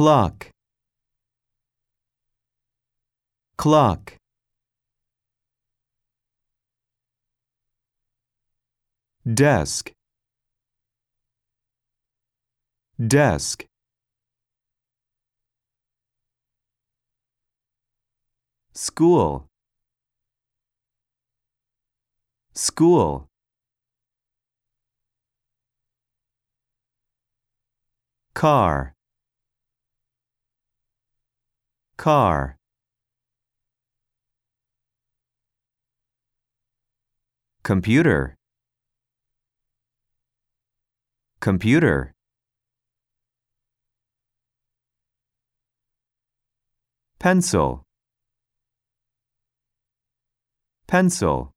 clock. Clock. Desk. Desk. School. School. Car car. Computer. Computer. Pencil. Pencil